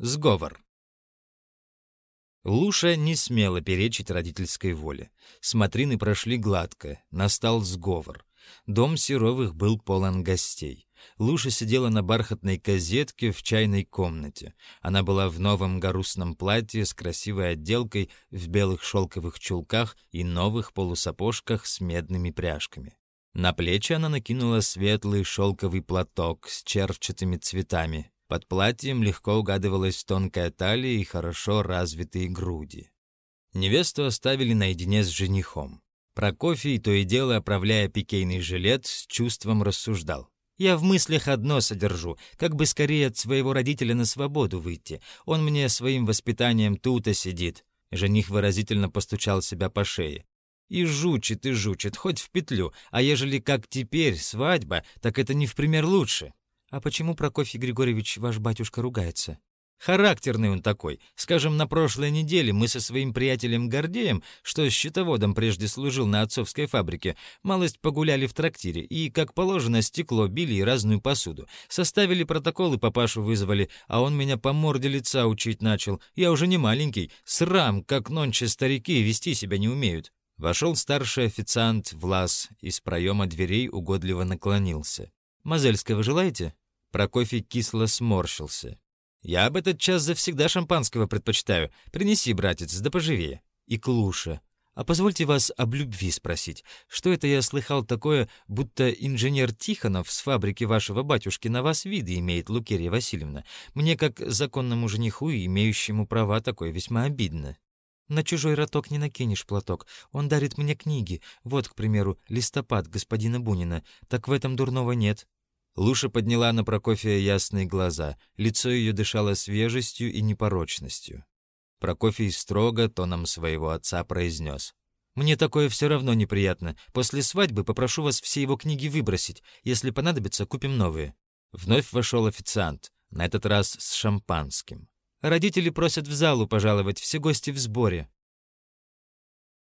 Сговор. Луша не смела перечить родительской воле. Смотрины прошли гладко, настал сговор. Дом Серовых был полон гостей. Луша сидела на бархатной козетке в чайной комнате. Она была в новом гарусном платье с красивой отделкой, в белых шелковых чулках и новых полусапожках с медными пряжками. На плечи она накинула светлый шелковый платок с червчатыми цветами, под платьем легко угадывалась тонкая талия и хорошо развитые груди. Невесту оставили наедине с женихом. Прокофий, то и дело оправляя пикейный жилет, с чувством рассуждал. «Я в мыслях одно содержу, как бы скорее от своего родителя на свободу выйти. Он мне своим воспитанием тута сидит». Жених выразительно постучал себя по шее. «И жучит, и жучит, хоть в петлю, а ежели как теперь свадьба, так это не в пример лучше. «А почему Прокофий Григорьевич ваш батюшка ругается?» Характерный он такой. Скажем, на прошлой неделе мы со своим приятелем Гордеем, что счетоводом прежде служил на отцовской фабрике, малость погуляли в трактире и, как положено, стекло били и разную посуду. Составили протокол и папашу вызвали, а он меня по морде лица учить начал. Я уже не маленький, срам, как нонче старики, вести себя не умеют. Вошел старший официант Влас, из проема дверей угодливо наклонился. «Мозельского желаете?» Прокофий кисло сморщился. «Я об этот час завсегда шампанского предпочитаю. Принеси, братец, да поживее». И Клуша. «А позвольте вас об любви спросить. Что это я слыхал такое, будто инженер Тихонов с фабрики вашего батюшки на вас виды имеет, Лукерья Васильевна? Мне, как законному жениху и имеющему права, такое весьма обидно». На чужой роток не накинешь платок. Он дарит мне книги. Вот, к примеру, «Листопад» господина Бунина. Так в этом дурного нет. Луша подняла на Прокофия ясные глаза. Лицо ее дышало свежестью и непорочностью. Прокофий строго тоном своего отца произнес. «Мне такое все равно неприятно. После свадьбы попрошу вас все его книги выбросить. Если понадобится, купим новые». Вновь вошел официант, на этот раз с шампанским. «Родители просят в залу пожаловать, все гости в сборе».